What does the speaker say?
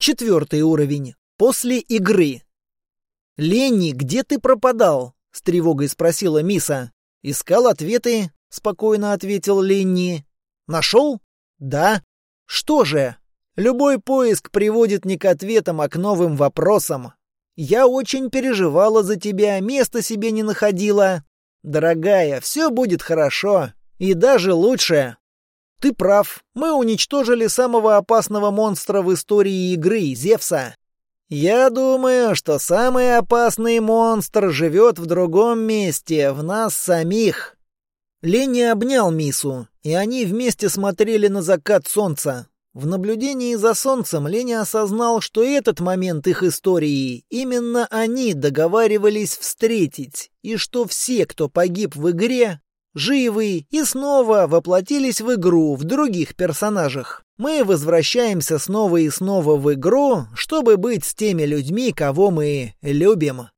Четвертый уровень. После игры. «Ленни, где ты пропадал?» — с тревогой спросила Миса. «Искал ответы», — спокойно ответил Ленни. «Нашел?» «Да». «Что же?» «Любой поиск приводит не к ответам, а к новым вопросам. Я очень переживала за тебя, места себе не находила. Дорогая, все будет хорошо. И даже лучше. Ты прав. Мы уничтожили самого опасного монстра в истории игры, Зевса. Я думаю, что самый опасный монстр живет в другом месте, в нас самих. Ленни обнял Мису, и они вместе смотрели на закат солнца. В наблюдении за солнцем Леня осознал, что этот момент их истории именно они договаривались встретить, и что все, кто погиб в игре, живы и снова воплотились в игру в других персонажах. Мы возвращаемся снова и снова в игру, чтобы быть с теми людьми, кого мы любим.